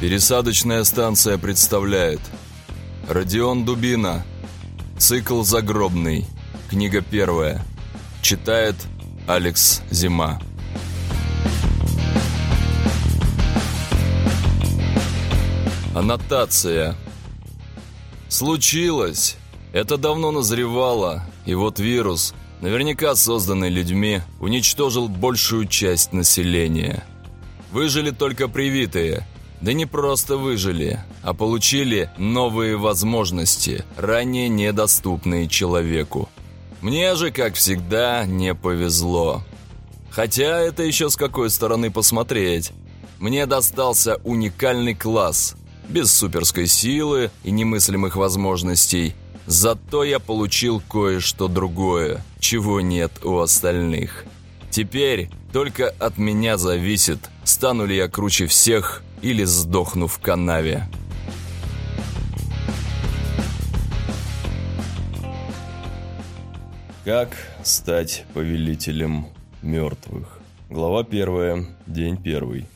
Пересадочная станция представляет Родион Дубина. Цикл загробный. Книга первая Читает Алекс Зима. Аннотация Случилось Это давно назревало И вот вирус, наверняка созданный людьми, уничтожил большую часть населения Выжили только привитые – да не просто выжили, а получили новые возможности, ранее недоступные человеку. Мне же, как всегда, не повезло. Хотя это еще с какой стороны посмотреть. Мне достался уникальный класс, без суперской силы и немыслимых возможностей. Зато я получил кое-что другое, чего нет у остальных. Теперь только от меня зависит, стану ли я круче всех или сдохну в канаве. Как стать повелителем мертвых? Глава первая, день первый.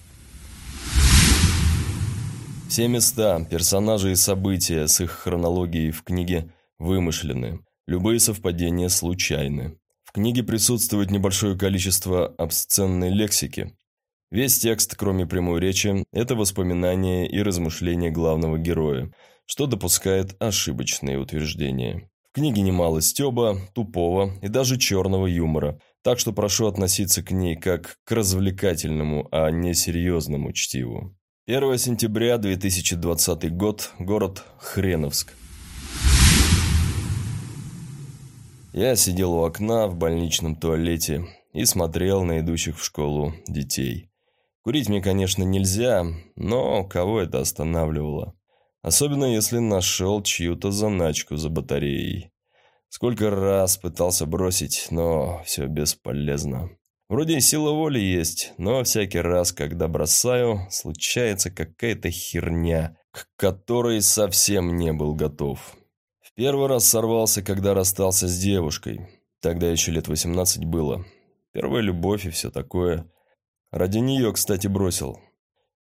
Все места, персонажи и события с их хронологией в книге вымышлены. Любые совпадения случайны. В книге присутствует небольшое количество обсценной лексики, Весь текст, кроме прямой речи, это воспоминания и размышления главного героя, что допускает ошибочные утверждения. В книге немало стеба, тупого и даже черного юмора, так что прошу относиться к ней как к развлекательному, а не серьезному чтиву. 1 сентября 2020 год, город Хреновск. Я сидел у окна в больничном туалете и смотрел на идущих в школу детей. Курить мне, конечно, нельзя, но кого это останавливало? Особенно если нашел чью-то заначку за батареей. Сколько раз пытался бросить, но все бесполезно. Вроде и сила воли есть, но всякий раз, когда бросаю, случается какая-то херня, к которой совсем не был готов. В первый раз сорвался, когда расстался с девушкой. Тогда еще лет 18 было. Первая любовь и все такое – Ради нее, кстати, бросил.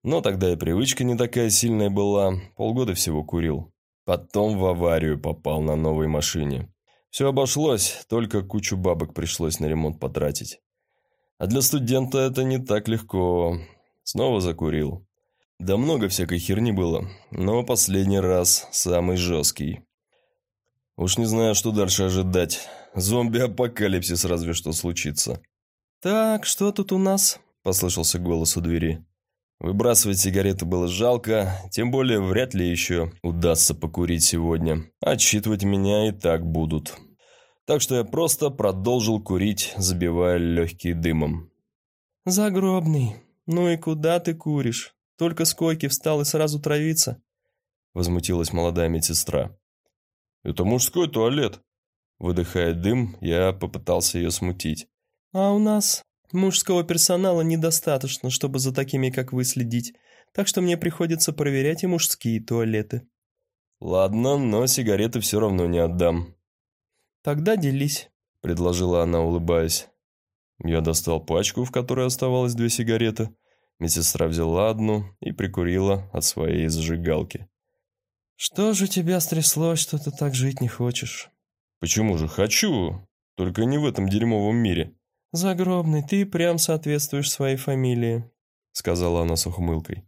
Но тогда и привычка не такая сильная была, полгода всего курил. Потом в аварию попал на новой машине. Все обошлось, только кучу бабок пришлось на ремонт потратить. А для студента это не так легко. Снова закурил. Да много всякой херни было, но последний раз самый жесткий. Уж не знаю, что дальше ожидать. Зомби-апокалипсис разве что случится. «Так, что тут у нас?» – послышался голос у двери. Выбрасывать сигареты было жалко, тем более вряд ли еще удастся покурить сегодня. Отсчитывать меня и так будут. Так что я просто продолжил курить, забивая легкие дымом. «Загробный, ну и куда ты куришь? Только с койки встал и сразу травиться?» Возмутилась молодая медсестра. «Это мужской туалет». Выдыхая дым, я попытался ее смутить. «А у нас Мужского персонала недостаточно, чтобы за такими, как вы, следить, так что мне приходится проверять и мужские туалеты». «Ладно, но сигареты все равно не отдам». «Тогда делись», — предложила она, улыбаясь. Я достал пачку, в которой оставалось две сигареты. Медсестра взяла одну и прикурила от своей зажигалки. «Что же тебя стряслось, что ты так жить не хочешь?» «Почему же хочу? Только не в этом дерьмовом мире». «Загробный, ты прям соответствуешь своей фамилии», — сказала она с ухмылкой.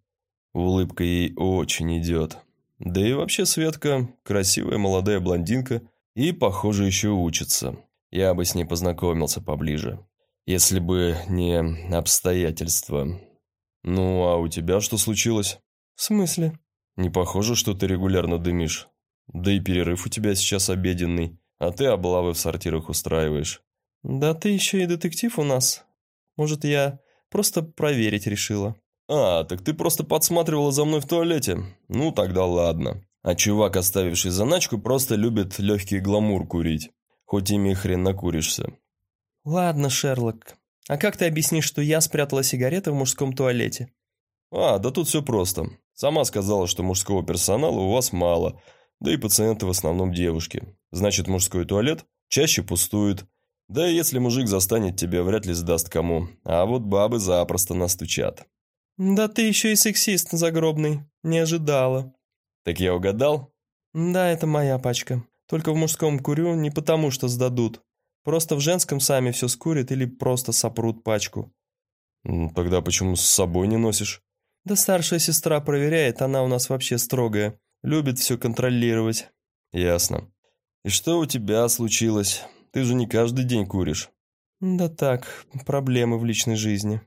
Улыбка ей очень идет. Да и вообще Светка красивая молодая блондинка и, похоже, еще учится. Я бы с ней познакомился поближе. Если бы не обстоятельства. Ну, а у тебя что случилось? В смысле? Не похоже, что ты регулярно дымишь. Да и перерыв у тебя сейчас обеденный, а ты облавы в сортирах устраиваешь. «Да ты еще и детектив у нас. Может, я просто проверить решила». «А, так ты просто подсматривала за мной в туалете? Ну, тогда ладно. А чувак, оставивший заначку, просто любит легкий гламур курить. Хоть ими хрен накуришься». «Ладно, Шерлок. А как ты объяснишь, что я спрятала сигареты в мужском туалете?» «А, да тут все просто. Сама сказала, что мужского персонала у вас мало, да и пациенты в основном девушки. Значит, мужской туалет чаще пустует. Да и если мужик застанет тебя, вряд ли сдаст кому. А вот бабы запросто настучат. «Да ты еще и сексист загробный. Не ожидала». «Так я угадал?» «Да, это моя пачка. Только в мужском курю не потому, что сдадут. Просто в женском сами все скурят или просто сопрут пачку». «Тогда почему с собой не носишь?» «Да старшая сестра проверяет, она у нас вообще строгая. Любит все контролировать». «Ясно. И что у тебя случилось? Ты же не каждый день куришь». «Да так, проблемы в личной жизни».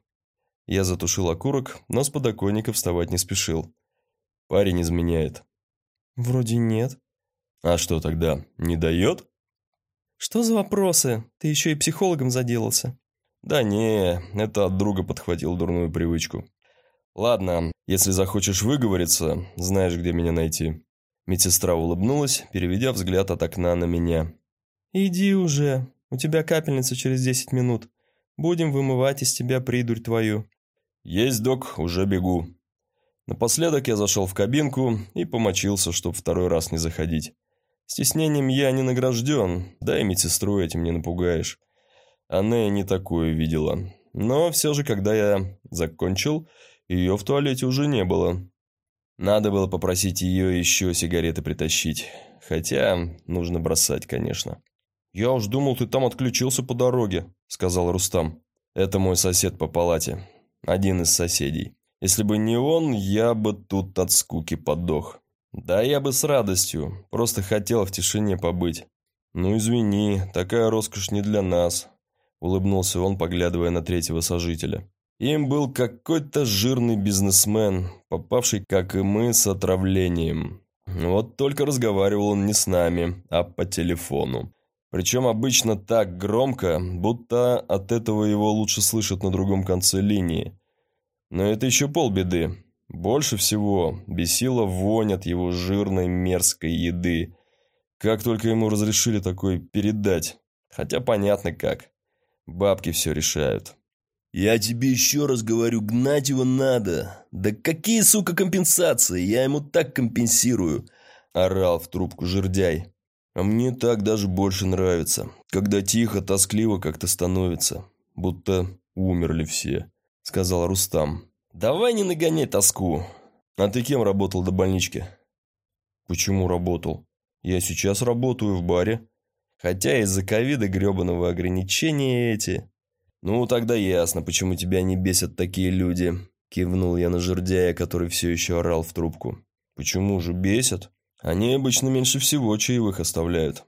Я затушил окурок, но с подоконника вставать не спешил. Парень изменяет. Вроде нет. А что тогда, не дает? Что за вопросы? Ты еще и психологом заделался. Да не, это от друга подхватил дурную привычку. Ладно, если захочешь выговориться, знаешь, где меня найти. Медсестра улыбнулась, переведя взгляд от окна на меня. «Иди уже, у тебя капельница через десять минут. Будем вымывать из тебя придурь твою». «Есть, док, уже бегу». Напоследок я зашел в кабинку и помочился, чтобы второй раз не заходить. Стеснением я не награжден, да и медсестру этим не напугаешь. Она и не такое видела. Но все же, когда я закончил, ее в туалете уже не было. Надо было попросить ее еще сигареты притащить. Хотя нужно бросать, конечно. «Я уж думал, ты там отключился по дороге», — сказал Рустам. «Это мой сосед по палате один из соседей. Если бы не он, я бы тут от скуки подох. Да я бы с радостью, просто хотел в тишине побыть. Ну извини, такая роскошь не для нас, улыбнулся он, поглядывая на третьего сожителя. Им был какой-то жирный бизнесмен, попавший, как и мы, с отравлением. Вот только разговаривал он не с нами, а по телефону. Причем обычно так громко, будто от этого его лучше слышат на другом конце линии. Но это еще полбеды. Больше всего бесила вонь от его жирной мерзкой еды. Как только ему разрешили такое передать. Хотя понятно как. Бабки все решают. «Я тебе еще раз говорю, гнать его надо. Да какие, сука, компенсации? Я ему так компенсирую!» Орал в трубку жердяй. А мне так даже больше нравится, когда тихо, тоскливо как-то становится, будто умерли все, сказал Рустам. Давай не нагоняй тоску. А ты кем работал до больнички? Почему работал? Я сейчас работаю в баре. Хотя из-за ковида гребаного ограничения эти. Ну, тогда ясно, почему тебя не бесят такие люди. Кивнул я на жердяя, который все еще орал в трубку. Почему же бесят? Они обычно меньше всего чаевых оставляют.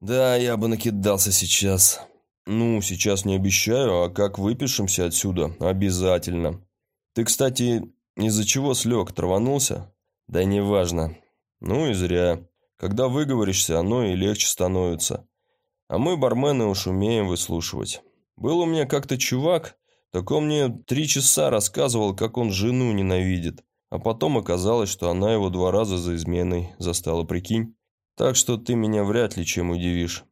Да, я бы накидался сейчас. Ну, сейчас не обещаю, а как выпишемся отсюда, обязательно. Ты, кстати, из-за чего слег, траванулся? Да неважно. Ну и зря. Когда выговоришься, оно и легче становится. А мы, бармены, уж умеем выслушивать. Был у меня как-то чувак, так он мне три часа рассказывал, как он жену ненавидит. А потом оказалось, что она его два раза за изменой застала, прикинь. Так что ты меня вряд ли чем удивишь.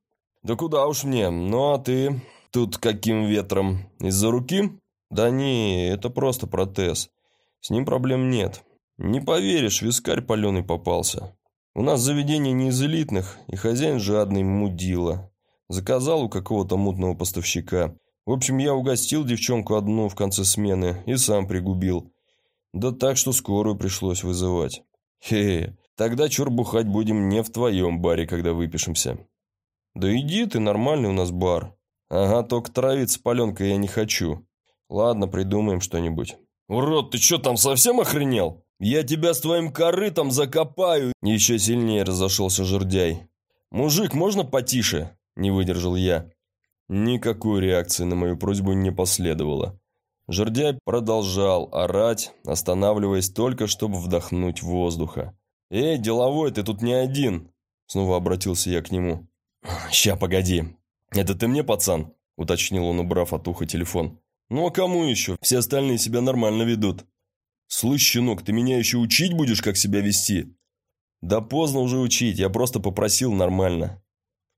Да куда уж мне, ну а ты тут каким ветром? Из-за руки? Да не, это просто протез. С ним проблем нет. Не поверишь, вискарь паленый попался. У нас заведение не из элитных, и хозяин жадный мудила. Заказал у какого-то мутного поставщика. В общем, я угостил девчонку одну в конце смены и сам пригубил. Да так, что скорую пришлось вызывать. Хе, тогда чур бухать будем не в твоем баре, когда выпишемся. Да иди ты, нормальный у нас бар. Ага, только травиться паленкой я не хочу. Ладно, придумаем что-нибудь. Урод, ты что там совсем охренел? Я тебя с твоим корытом закопаю. Еще сильнее разошелся жердяй. Мужик, можно потише? Не выдержал я. Никакой реакции на мою просьбу не последовало. Жердяй продолжал орать, останавливаясь только, чтобы вдохнуть воздуха. «Эй, деловой, ты тут не один!» Снова обратился я к нему. «Ща, погоди. Это ты мне, пацан?» Уточнил он, убрав от уха телефон. «Ну а кому еще? Все остальные себя нормально ведут». «Слышь, щенок, ты меня еще учить будешь, как себя вести?» «Да поздно уже учить, я просто попросил нормально».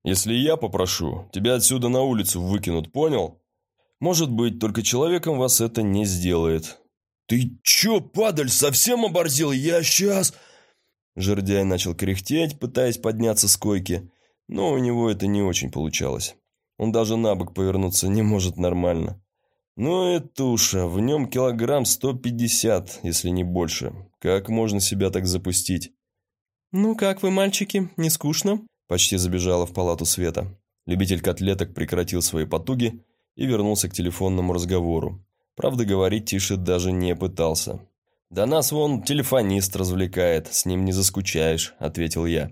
«Если я попрошу, тебя отсюда на улицу выкинут, понял?» Может быть, только человеком вас это не сделает. «Ты чё, падаль, совсем оборзел? Я сейчас...» Жердяй начал кряхтеть, пытаясь подняться с койки, но у него это не очень получалось. Он даже на бок повернуться не может нормально. Ну и туша, в нем килограмм 150, если не больше. Как можно себя так запустить? «Ну как вы, мальчики, не скучно?» Почти забежала в палату Света. Любитель котлеток прекратил свои потуги и вернулся к телефонному разговору. Правда, говорить тише даже не пытался. «Да нас вон телефонист развлекает, с ним не заскучаешь», — ответил я.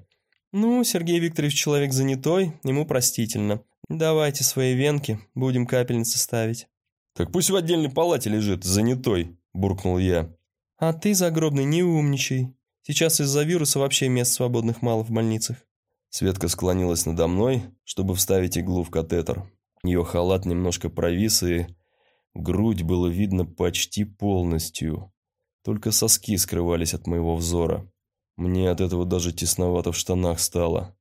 «Ну, Сергей Викторович человек занятой, ему простительно. Давайте свои венки, будем капельницы ставить». «Так пусть в отдельной палате лежит, занятой», – буркнул я. «А ты, загробный, не умничай. Сейчас из-за вируса вообще мест свободных мало в больницах». Светка склонилась надо мной, чтобы вставить иглу в катетер. Ее халат немножко провис, и грудь было видно почти полностью. Только соски скрывались от моего взора. Мне от этого даже тесновато в штанах стало.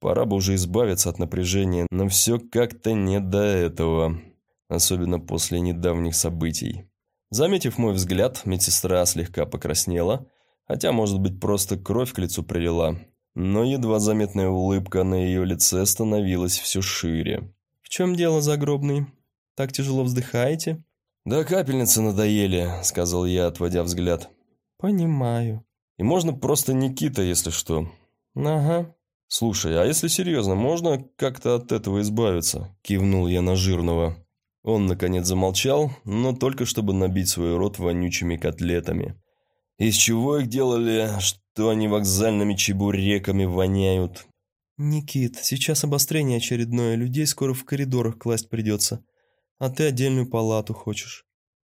Пора бы уже избавиться от напряжения, но все как-то не до этого. Особенно после недавних событий. Заметив мой взгляд, медсестра слегка покраснела, хотя, может быть, просто кровь к лицу прилила, но едва заметная улыбка на ее лице становилась все шире. «В чем дело, загробный? Так тяжело вздыхаете?» «Да капельницы надоели», — сказал я, отводя взгляд. «Понимаю». «И можно просто Никита, если что». «Ага». «Слушай, а если серьезно, можно как-то от этого избавиться?» — кивнул я на жирного. Он, наконец, замолчал, но только чтобы набить свой рот вонючими котлетами. Из чего их делали, что они вокзальными чебуреками воняют? «Никит, сейчас обострение очередное, людей скоро в коридорах класть придется. А ты отдельную палату хочешь».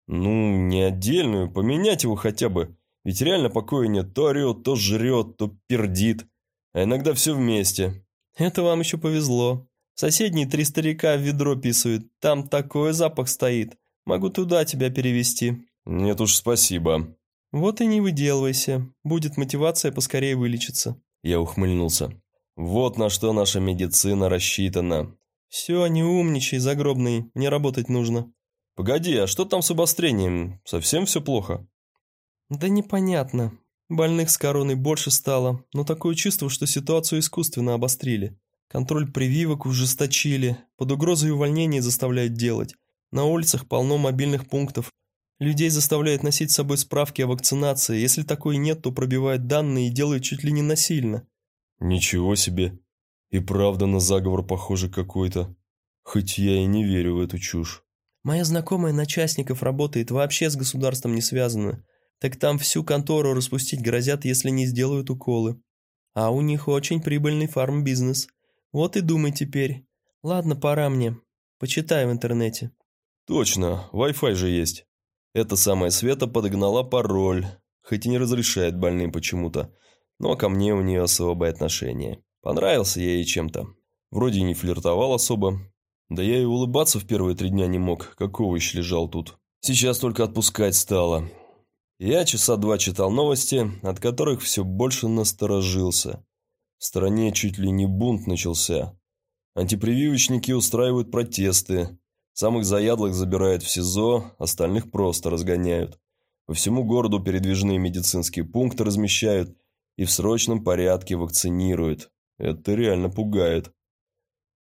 «Ну, не отдельную, поменять его хотя бы. Ведь реально покоя нет, то орет, то жрет, то пердит. А иногда все вместе». «Это вам еще повезло. Соседние три старика в ведро писают. Там такой запах стоит. Могу туда тебя перевести. Нет уж, спасибо. Вот и не выделывайся. Будет мотивация поскорее вылечиться. Я ухмыльнулся. Вот на что наша медицина рассчитана. Все, не умничай, загробный. Мне работать нужно. Погоди, а что там с обострением? Совсем все плохо? Да непонятно. Больных с короной больше стало, но такое чувство, что ситуацию искусственно обострили. Контроль прививок ужесточили, под угрозой увольнения заставляют делать. На улицах полно мобильных пунктов. Людей заставляют носить с собой справки о вакцинации. Если такой нет, то пробивают данные и делают чуть ли не насильно. Ничего себе. И правда на заговор похоже какой-то. Хоть я и не верю в эту чушь. Моя знакомая на частников работает, вообще с государством не связана. Так там всю контору распустить грозят, если не сделают уколы. А у них очень прибыльный фарм-бизнес. Вот и думай теперь. Ладно, пора мне. Почитай в интернете. Точно, Wi-Fi же есть. Эта самая Света подогнала пароль, хоть и не разрешает больным почему-то, но ко мне у нее особое отношение. Понравился я ей чем-то. Вроде не флиртовал особо. Да я и улыбаться в первые три дня не мог, какого еще лежал тут. Сейчас только отпускать стало. Я часа два читал новости, от которых все больше насторожился. В стране чуть ли не бунт начался. Антипрививочники устраивают протесты. Самых заядлых забирают в СИЗО, остальных просто разгоняют. По всему городу передвижные медицинские пункты размещают и в срочном порядке вакцинируют. Это реально пугает.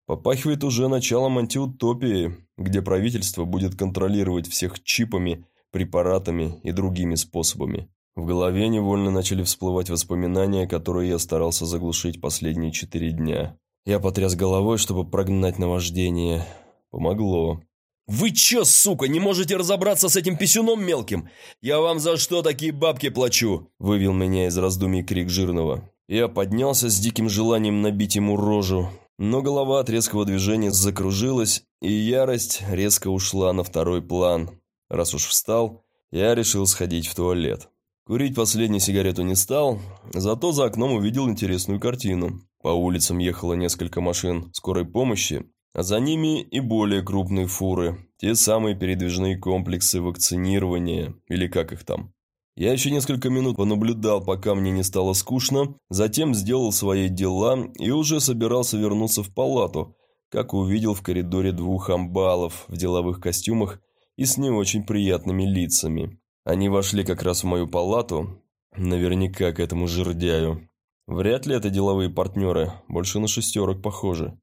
Попахивает уже началом антиутопии, где правительство будет контролировать всех чипами, препаратами и другими способами. В голове невольно начали всплывать воспоминания, которые я старался заглушить последние четыре дня. Я потряс головой, чтобы прогнать наваждение. Помогло. «Вы чё, сука, не можете разобраться с этим писюном мелким? Я вам за что такие бабки плачу?» Вывел меня из раздумий крик жирного. Я поднялся с диким желанием набить ему рожу, но голова от резкого движения закружилась, и ярость резко ушла на второй план. Раз уж встал, я решил сходить в туалет. Курить последнюю сигарету не стал, зато за окном увидел интересную картину. По улицам ехало несколько машин скорой помощи, а за ними и более крупные фуры, те самые передвижные комплексы вакцинирования, или как их там. Я еще несколько минут понаблюдал, пока мне не стало скучно, затем сделал свои дела и уже собирался вернуться в палату, как увидел в коридоре двух амбалов в деловых костюмах и с не очень приятными лицами. Они вошли как раз в мою палату, наверняка к этому жердяю. Вряд ли это деловые партнеры, больше на шестерок похожи.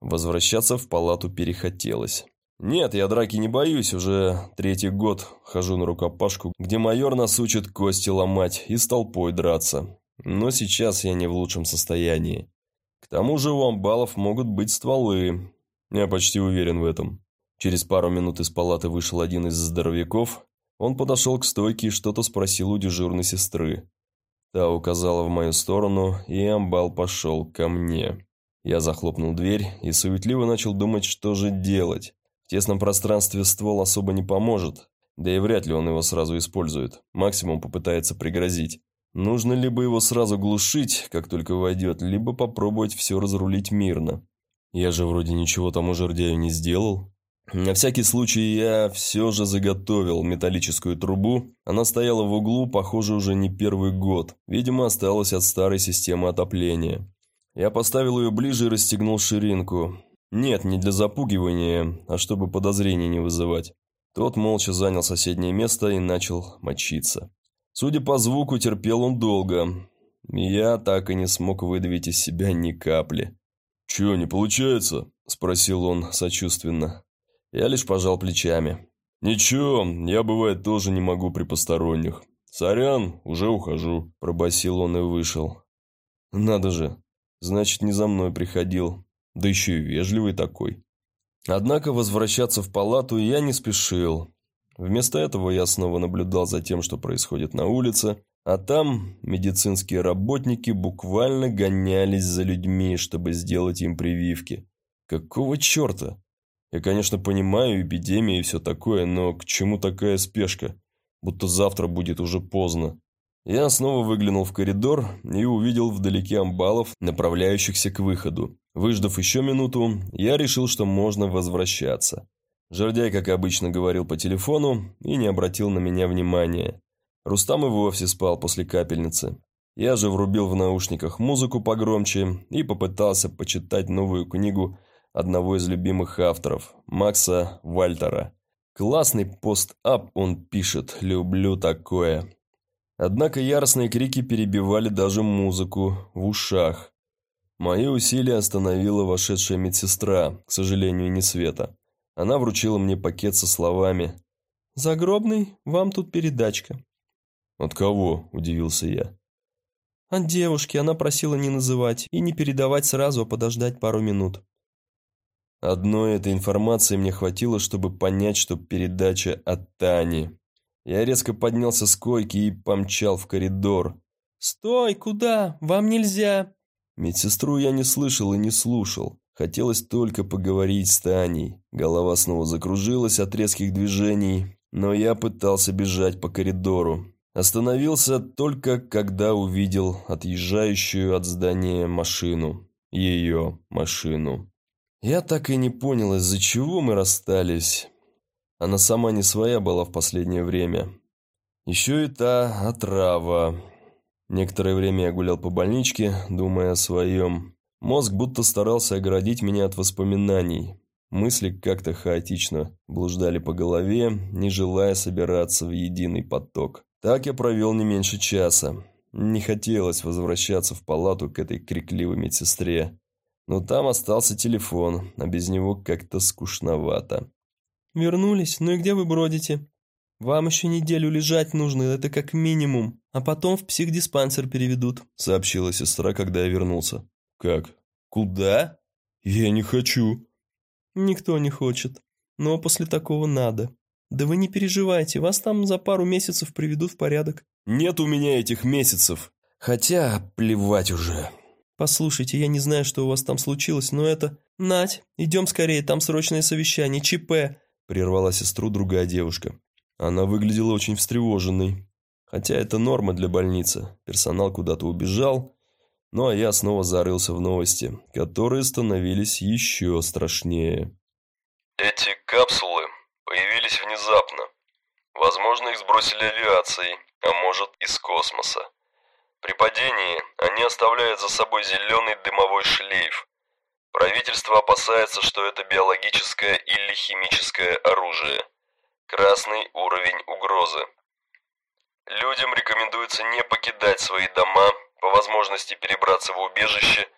Возвращаться в палату перехотелось. Нет, я драки не боюсь, уже третий год хожу на рукопашку, где майор нас учит кости ломать и с толпой драться. Но сейчас я не в лучшем состоянии. К тому же у амбалов могут быть стволы. Я почти уверен в этом. Через пару минут из палаты вышел один из здоровяков. Он подошел к стойке и что-то спросил у дежурной сестры. Та указала в мою сторону, и амбал пошел ко мне. Я захлопнул дверь и суетливо начал думать, что же делать. В тесном пространстве ствол особо не поможет, да и вряд ли он его сразу использует. Максимум попытается пригрозить. Нужно либо его сразу глушить, как только войдет, либо попробовать все разрулить мирно. Я же вроде ничего тому жердяю не сделал. На всякий случай я все же заготовил металлическую трубу. Она стояла в углу, похоже, уже не первый год. Видимо, осталась от старой системы отопления. Я поставил ее ближе и расстегнул ширинку. Нет, не для запугивания, а чтобы подозрений не вызывать. Тот молча занял соседнее место и начал мочиться. Судя по звуку, терпел он долго. Я так и не смог выдавить из себя ни капли. «Чё, не получается?» – спросил он сочувственно. Я лишь пожал плечами. «Ничего, я, бывает, тоже не могу при посторонних. Сорян, уже ухожу», – пробасил он и вышел. «Надо же, значит, не за мной приходил, да еще и вежливый такой». Однако возвращаться в палату я не спешил. Вместо этого я снова наблюдал за тем, что происходит на улице, а там медицинские работники буквально гонялись за людьми, чтобы сделать им прививки. Какого черта? Я, конечно, понимаю эпидемия и все такое, но к чему такая спешка? Будто завтра будет уже поздно. Я снова выглянул в коридор и увидел вдалеке амбалов, направляющихся к выходу. Выждав еще минуту, я решил, что можно возвращаться. Жердяй, как обычно, говорил по телефону и не обратил на меня внимания. Рустам и вовсе спал после капельницы. Я же врубил в наушниках музыку погромче и попытался почитать новую книгу одного из любимых авторов, Макса Вальтера. Классный пост-ап он пишет, люблю такое. Однако яростные крики перебивали даже музыку в ушах. Мои усилия остановила вошедшая медсестра, к сожалению, не Света. Она вручила мне пакет со словами «Загробный, вам тут передачка». «От кого?» – удивился я. «От девушки, она просила не называть и не передавать сразу, а подождать пару минут». Одной этой информации мне хватило, чтобы понять, что передача от Тани. Я резко поднялся с койки и помчал в коридор. «Стой! Куда? Вам нельзя!» Медсестру я не слышал и не слушал. Хотелось только поговорить с Таней. Голова снова закружилась от резких движений, но я пытался бежать по коридору. Остановился только, когда увидел отъезжающую от здания машину. Ее машину. Я так и не понял, из-за чего мы расстались. Она сама не своя была в последнее время. Еще и та отрава. Некоторое время я гулял по больничке, думая о своем. Мозг будто старался оградить меня от воспоминаний. Мысли как-то хаотично блуждали по голове, не желая собираться в единый поток. Так я провел не меньше часа. Не хотелось возвращаться в палату к этой крикливой медсестре. Но там остался телефон, а без него как-то скучновато. «Вернулись? Ну и где вы бродите?» «Вам еще неделю лежать нужно, это как минимум, а потом в психдиспансер переведут», сообщила сестра, когда я вернулся. «Как? Куда? Я не хочу». «Никто не хочет. Но после такого надо. Да вы не переживайте, вас там за пару месяцев приведут в порядок». «Нет у меня этих месяцев. Хотя плевать уже». «Послушайте, я не знаю, что у вас там случилось, но это...» «Надь, идем скорее, там срочное совещание, ЧП!» Прервала сестру другая девушка. Она выглядела очень встревоженной. Хотя это норма для больницы. Персонал куда-то убежал, ну а я снова зарылся в новости, которые становились еще страшнее. Эти капсулы появились внезапно. Возможно, их сбросили авиацией, а может из космоса. При падении они оставляют за собой зеленый дымовой шлейф. Правительство опасается, что это биологическое или химическое оружие. Красный уровень угрозы. Людям рекомендуется не покидать свои дома, по возможности перебраться в убежище.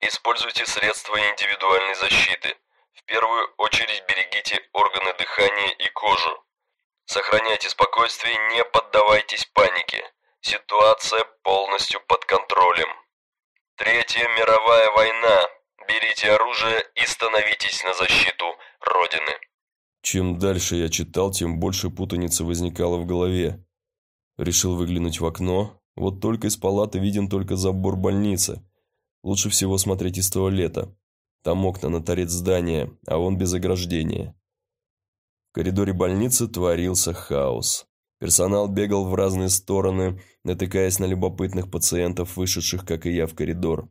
Используйте средства индивидуальной защиты. В первую очередь берегите органы дыхания и кожу. Сохраняйте спокойствие не поддавайтесь панике. Ситуация полностью под контролем. Третья мировая война. Берите оружие и становитесь на защиту Родины. Чем дальше я читал, тем больше путаницы возникало в голове. Решил выглянуть в окно. Вот только из палаты виден только забор больницы. Лучше всего смотреть из туалета. Там окна на торец здания, а он без ограждения. В коридоре больницы творился хаос. Персонал бегал в разные стороны, натыкаясь на любопытных пациентов, вышедших, как и я, в коридор.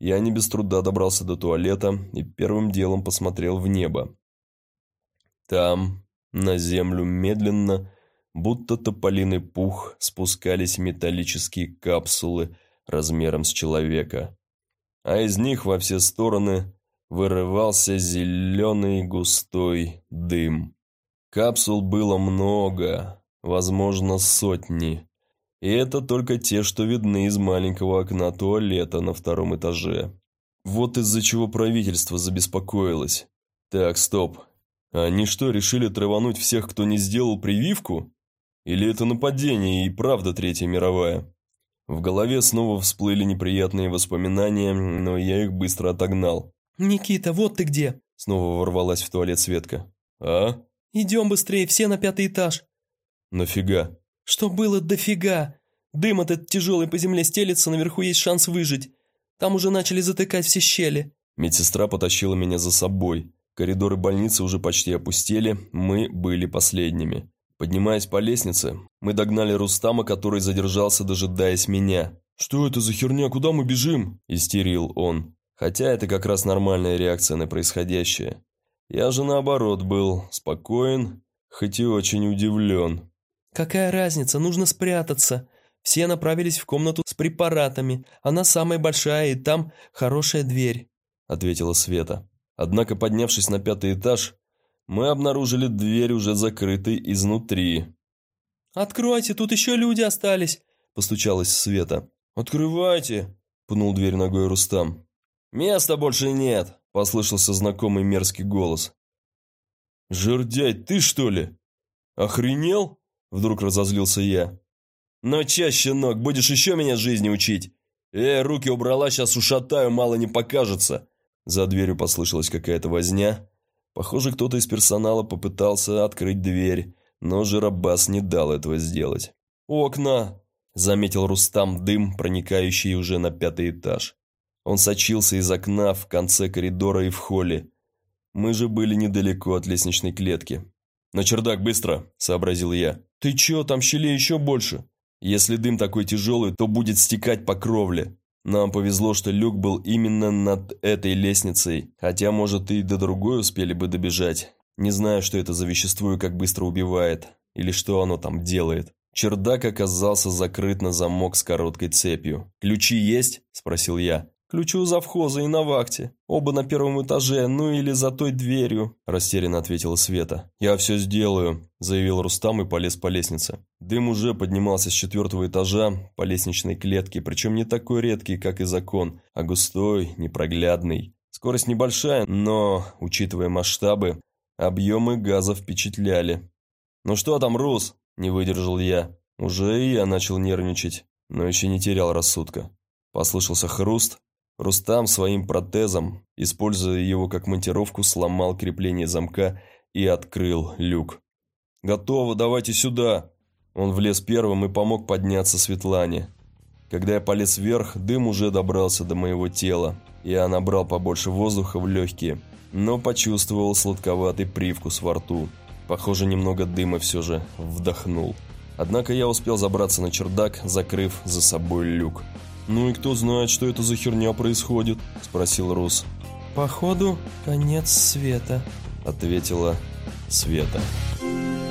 Я не без труда добрался до туалета и первым делом посмотрел в небо. Там, на землю, медленно, будто тополиный пух, спускались металлические капсулы размером с человека. А из них во все стороны вырывался зеленый густой дым. Капсул было много, возможно, сотни. И это только те, что видны из маленького окна туалета на втором этаже. Вот из-за чего правительство забеспокоилось. Так, стоп. Они что, решили травануть всех, кто не сделал прививку? Или это нападение и правда Третья мировая? В голове снова всплыли неприятные воспоминания, но я их быстро отогнал. «Никита, вот ты где!» Снова ворвалась в туалет Светка. «А?» «Идем быстрее, все на пятый этаж!» «Нафига?» «Что было дофига? Дым этот тяжелый по земле стелется, наверху есть шанс выжить. Там уже начали затыкать все щели». Медсестра потащила меня за собой. Коридоры больницы уже почти опустели, мы были последними. Поднимаясь по лестнице, мы догнали Рустама, который задержался, дожидаясь меня. «Что это за херня? Куда мы бежим?» – истерил он. Хотя это как раз нормальная реакция на происходящее. Я же наоборот был спокоен, хоть и очень удивлен. «Какая разница? Нужно спрятаться. Все направились в комнату с препаратами. Она самая большая, и там хорошая дверь», – ответила Света. Однако, поднявшись на пятый этаж, мы обнаружили дверь уже закрытой изнутри. «Откройте, тут еще люди остались!» – постучалась Света. «Открывайте!» – пнул дверь ногой Рустам. «Места больше нет!» – послышался знакомый мерзкий голос. «Жердяй, ты что ли? Охренел?» – вдруг разозлился я. «Но чаще, ног, будешь еще меня жизни учить? Эй, руки убрала, сейчас ушатаю, мало не покажется!» За дверью послышалась какая-то возня, Похоже, кто-то из персонала попытался открыть дверь, но Жиробас не дал этого сделать. «Окна!» – заметил Рустам дым, проникающий уже на пятый этаж. Он сочился из окна в конце коридора и в холле. Мы же были недалеко от лестничной клетки. «На чердак, быстро!» – сообразил я. «Ты чё, там щелей еще больше?» «Если дым такой тяжелый, то будет стекать по кровле. Нам повезло, что люк был именно над этой лестницей, хотя, может, и до другой успели бы добежать. Не знаю, что это за вещество и как быстро убивает, или что оно там делает. Чердак оказался закрыт на замок с короткой цепью. «Ключи есть?» – спросил я. «Ключи у завхоза и на вахте. Оба на первом этаже, ну или за той дверью», – растерянно ответила Света. «Я все сделаю», – заявил Рустам и полез по лестнице. Дым уже поднимался с четвертого этажа по лестничной клетке, причем не такой редкий, как и закон, а густой, непроглядный. Скорость небольшая, но, учитывая масштабы, объемы газа впечатляли. «Ну что там, Рус?» – не выдержал я. Уже и я начал нервничать, но еще не терял рассудка. Послышался хруст, Рустам своим протезом, используя его как монтировку, сломал крепление замка и открыл люк. «Готово, давайте сюда!» Он влез первым и помог подняться Светлане. Когда я полез вверх, дым уже добрался до моего тела. Я набрал побольше воздуха в легкие, но почувствовал сладковатый привкус во рту. Похоже, немного дыма все же вдохнул. Однако я успел забраться на чердак, закрыв за собой люк. «Ну и кто знает, что это за херня происходит?» – спросил Рус. «Походу, конец света», – ответила Света. «Света».